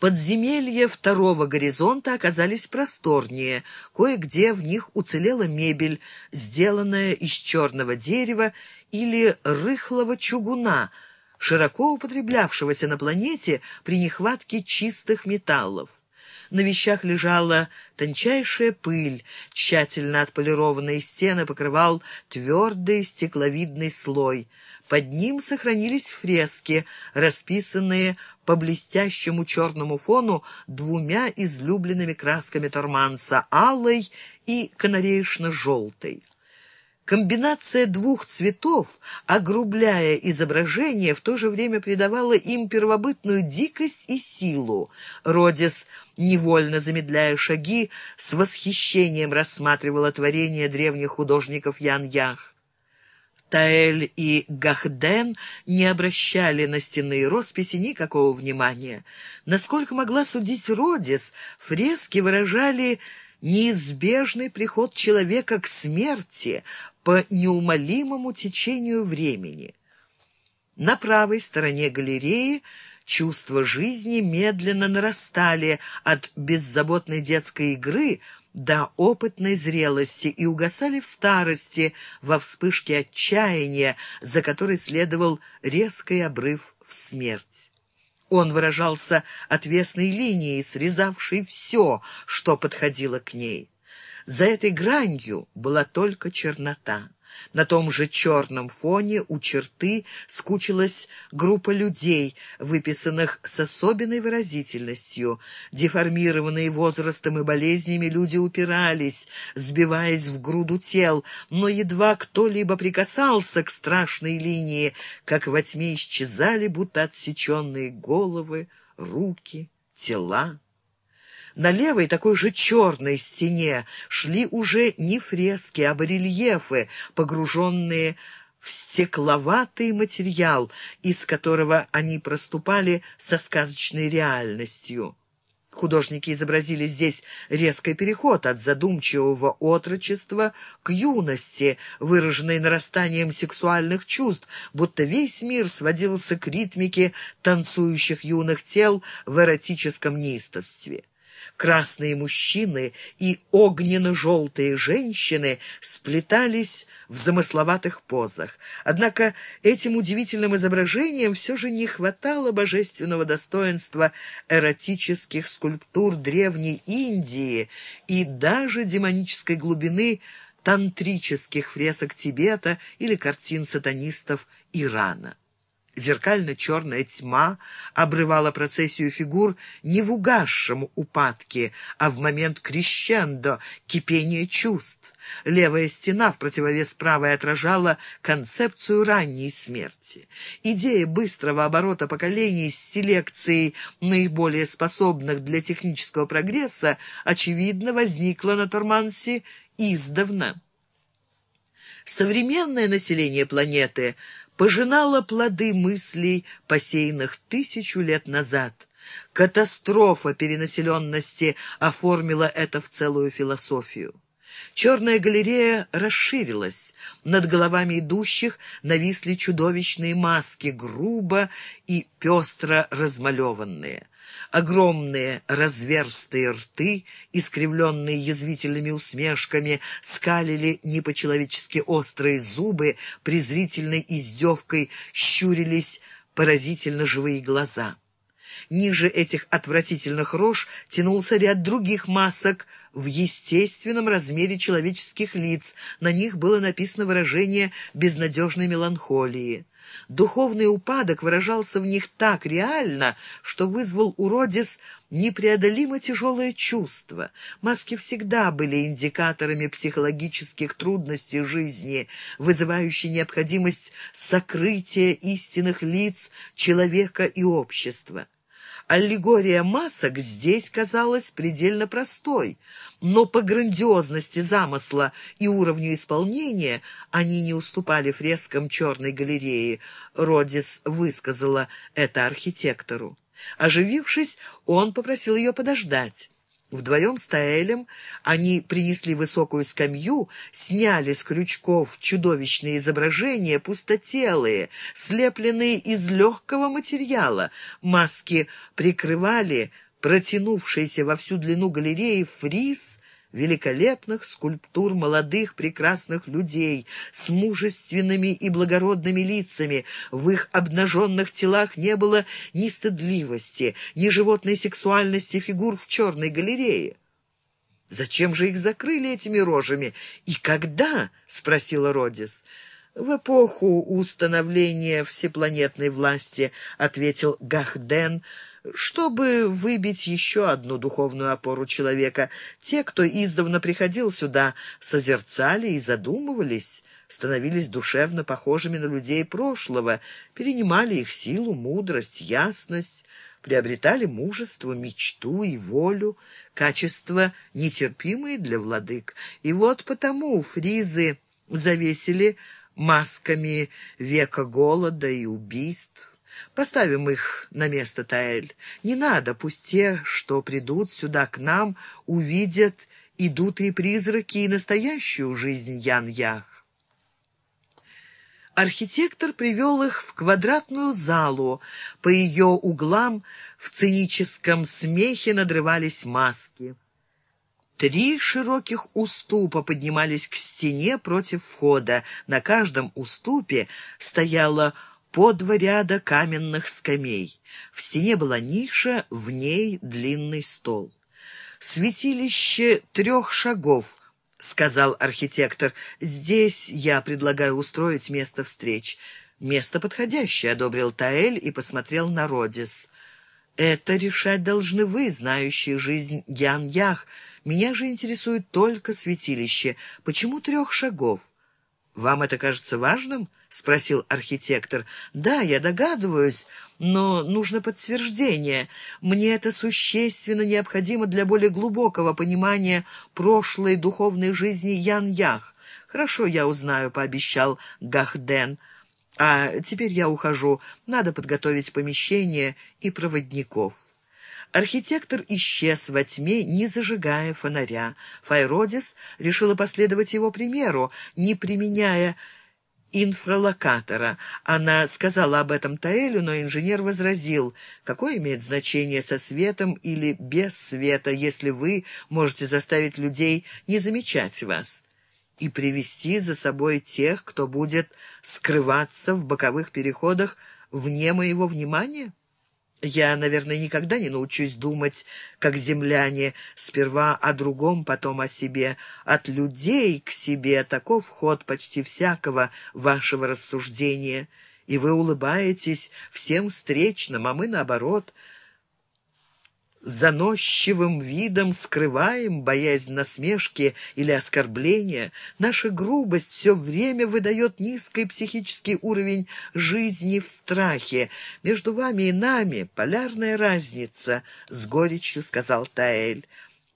Подземелья второго горизонта оказались просторнее. Кое-где в них уцелела мебель, сделанная из черного дерева или рыхлого чугуна, широко употреблявшегося на планете при нехватке чистых металлов. На вещах лежала тончайшая пыль, тщательно отполированные стены покрывал твердый стекловидный слой. Под ним сохранились фрески, расписанные по блестящему черному фону двумя излюбленными красками Торманса — алой и канареечно-желтой. Комбинация двух цветов, огрубляя изображение, в то же время придавала им первобытную дикость и силу. Родис, невольно замедляя шаги, с восхищением рассматривала творение древних художников Ян-Ях. Таэль и Гахден не обращали на стенные росписи никакого внимания. Насколько могла судить Родис, фрески выражали неизбежный приход человека к смерти по неумолимому течению времени. На правой стороне галереи чувства жизни медленно нарастали от беззаботной детской игры – до опытной зрелости и угасали в старости во вспышке отчаяния, за которой следовал резкий обрыв в смерть. Он выражался отвесной линией, срезавшей все, что подходило к ней. За этой гранью была только чернота. На том же черном фоне у черты скучилась группа людей, выписанных с особенной выразительностью. Деформированные возрастом и болезнями люди упирались, сбиваясь в груду тел, но едва кто-либо прикасался к страшной линии, как во тьме исчезали, будто отсеченные головы, руки, тела. На левой, такой же черной стене шли уже не фрески, а барельефы, погруженные в стекловатый материал, из которого они проступали со сказочной реальностью. Художники изобразили здесь резкий переход от задумчивого отрочества к юности, выраженной нарастанием сексуальных чувств, будто весь мир сводился к ритмике танцующих юных тел в эротическом неистовстве. Красные мужчины и огненно-желтые женщины сплетались в замысловатых позах. Однако этим удивительным изображением все же не хватало божественного достоинства эротических скульптур Древней Индии и даже демонической глубины тантрических фресок Тибета или картин сатанистов Ирана. Зеркально-черная тьма обрывала процессию фигур не в угасшем упадке, а в момент крещендо, кипения чувств. Левая стена в противовес правой отражала концепцию ранней смерти. Идея быстрого оборота поколений с селекцией наиболее способных для технического прогресса, очевидно, возникла на Тормансе издавна. Современное население планеты пожинала плоды мыслей, посеянных тысячу лет назад. Катастрофа перенаселенности оформила это в целую философию. Черная галерея расширилась. Над головами идущих нависли чудовищные маски, грубо и пестро размалеванные. Огромные разверстые рты, искривленные язвительными усмешками, скалили не по-человечески острые зубы, презрительной издевкой щурились поразительно живые глаза. Ниже этих отвратительных рож тянулся ряд других масок в естественном размере человеческих лиц. На них было написано выражение безнадежной меланхолии. Духовный упадок выражался в них так реально, что вызвал у Родис непреодолимо тяжелое чувство. Маски всегда были индикаторами психологических трудностей жизни, вызывающей необходимость сокрытия истинных лиц человека и общества. Аллегория масок здесь казалась предельно простой, но по грандиозности замысла и уровню исполнения они не уступали фрескам черной галереи. Родис высказала это архитектору. Оживившись, он попросил ее подождать. Вдвоем с Таэлем они принесли высокую скамью, сняли с крючков чудовищные изображения, пустотелые, слепленные из легкого материала. Маски прикрывали протянувшийся во всю длину галереи фриз великолепных скульптур молодых прекрасных людей с мужественными и благородными лицами. В их обнаженных телах не было ни стыдливости, ни животной сексуальности фигур в черной галерее. «Зачем же их закрыли этими рожами? И когда?» — спросила Родис. «В эпоху установления всепланетной власти», — ответил Gahdен чтобы выбить еще одну духовную опору человека. Те, кто издавна приходил сюда, созерцали и задумывались, становились душевно похожими на людей прошлого, перенимали их силу, мудрость, ясность, приобретали мужество, мечту и волю, качества, нетерпимые для владык. И вот потому фризы завесили масками века голода и убийств. Поставим их на место, Таэль. Не надо, пусть те, что придут сюда к нам, увидят идутые призраки и настоящую жизнь Ян-Ях. Архитектор привел их в квадратную залу. По ее углам в циническом смехе надрывались маски. Три широких уступа поднимались к стене против входа. На каждом уступе стояла по два ряда каменных скамей. В стене была ниша, в ней длинный стол. «Святилище трех шагов», — сказал архитектор. «Здесь я предлагаю устроить место встреч». «Место подходящее», — одобрил Таэль и посмотрел на Родис. «Это решать должны вы, знающие жизнь Ян-Ях. Меня же интересует только святилище. Почему трех шагов?» «Вам это кажется важным?» — спросил архитектор. «Да, я догадываюсь, но нужно подтверждение. Мне это существенно необходимо для более глубокого понимания прошлой духовной жизни Ян-Ях. Хорошо, я узнаю», — пообещал Гахден. «А теперь я ухожу. Надо подготовить помещение и проводников». Архитектор исчез во тьме, не зажигая фонаря. Файродис решила последовать его примеру, не применяя инфралокатора. Она сказала об этом Таэлю, но инженер возразил, какое имеет значение со светом или без света, если вы можете заставить людей не замечать вас и привести за собой тех, кто будет скрываться в боковых переходах вне моего внимания? Я, наверное, никогда не научусь думать, как земляне, сперва о другом, потом о себе. От людей к себе таков ход почти всякого вашего рассуждения. И вы улыбаетесь всем встречным, а мы, наоборот, заносчивым видом скрываем боязнь насмешки или оскорбления. Наша грубость все время выдает низкий психический уровень жизни в страхе. Между вами и нами полярная разница, — с горечью сказал Таэль.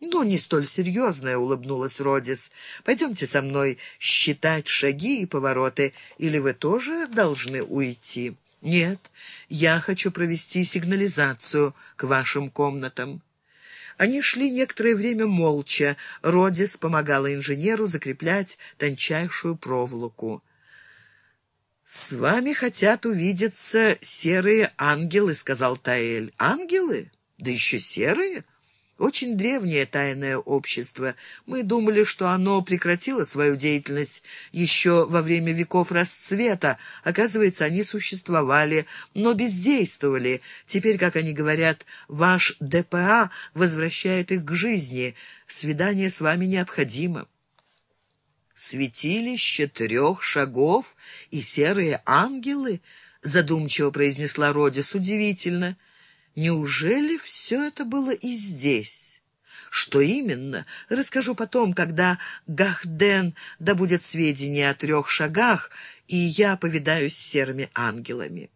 «Ну, не столь серьезная», — улыбнулась Родис. «Пойдемте со мной считать шаги и повороты, или вы тоже должны уйти?» «Нет, я хочу провести сигнализацию к вашим комнатам». Они шли некоторое время молча. Родис помогала инженеру закреплять тончайшую проволоку. «С вами хотят увидеться серые ангелы», — сказал Таэль. «Ангелы? Да еще серые?» Очень древнее тайное общество. Мы думали, что оно прекратило свою деятельность еще во время веков расцвета. Оказывается, они существовали, но бездействовали. Теперь, как они говорят, ваш ДПА возвращает их к жизни. Свидание с вами необходимо. «Святилище трех шагов и серые ангелы?» — задумчиво произнесла Родис. «Удивительно». Неужели все это было и здесь? Что именно, расскажу потом, когда Гахден добудет сведения о трех шагах, и я повидаюсь с серыми ангелами.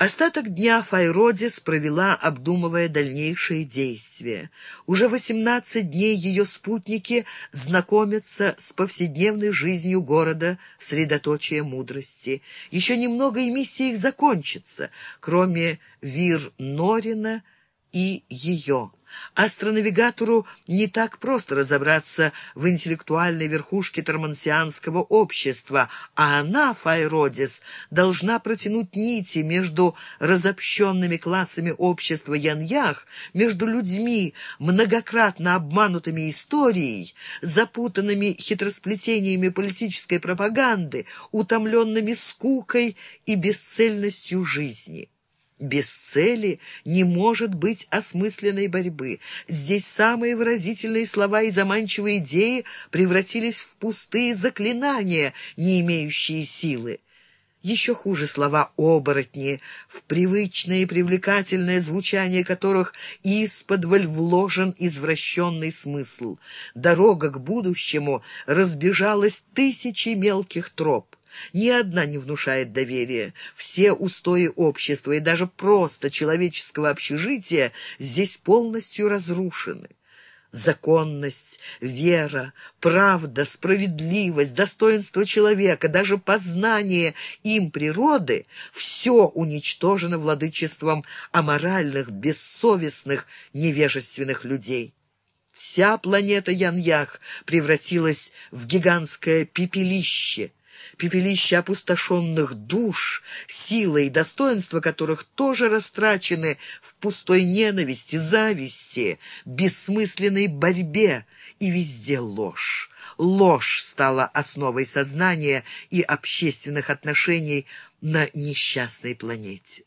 Остаток дня Файродис провела, обдумывая дальнейшие действия. Уже восемнадцать дней ее спутники знакомятся с повседневной жизнью города, средоточия мудрости. Еще немного, и миссия их закончится, кроме Вир Норина и ее. Астронавигатору не так просто разобраться в интеллектуальной верхушке тормансианского общества, а она, Файродис, должна протянуть нити между разобщенными классами общества Яньях, между людьми, многократно обманутыми историей, запутанными хитросплетениями политической пропаганды, утомленными скукой и бесцельностью жизни. Без цели не может быть осмысленной борьбы. Здесь самые выразительные слова и заманчивые идеи превратились в пустые заклинания, не имеющие силы. Еще хуже слова «оборотни», в привычное и привлекательное звучание которых исподволь вложен извращенный смысл. Дорога к будущему разбежалась тысячи мелких троп. Ни одна не внушает доверия. Все устои общества и даже просто человеческого общежития здесь полностью разрушены. Законность, вера, правда, справедливость, достоинство человека, даже познание им природы — все уничтожено владычеством аморальных, бессовестных, невежественных людей. Вся планета Яньях превратилась в гигантское пепелище — пепелище опустошенных душ, сила и достоинство которых тоже растрачены в пустой ненависти, зависти, бессмысленной борьбе, и везде ложь. Ложь стала основой сознания и общественных отношений на несчастной планете.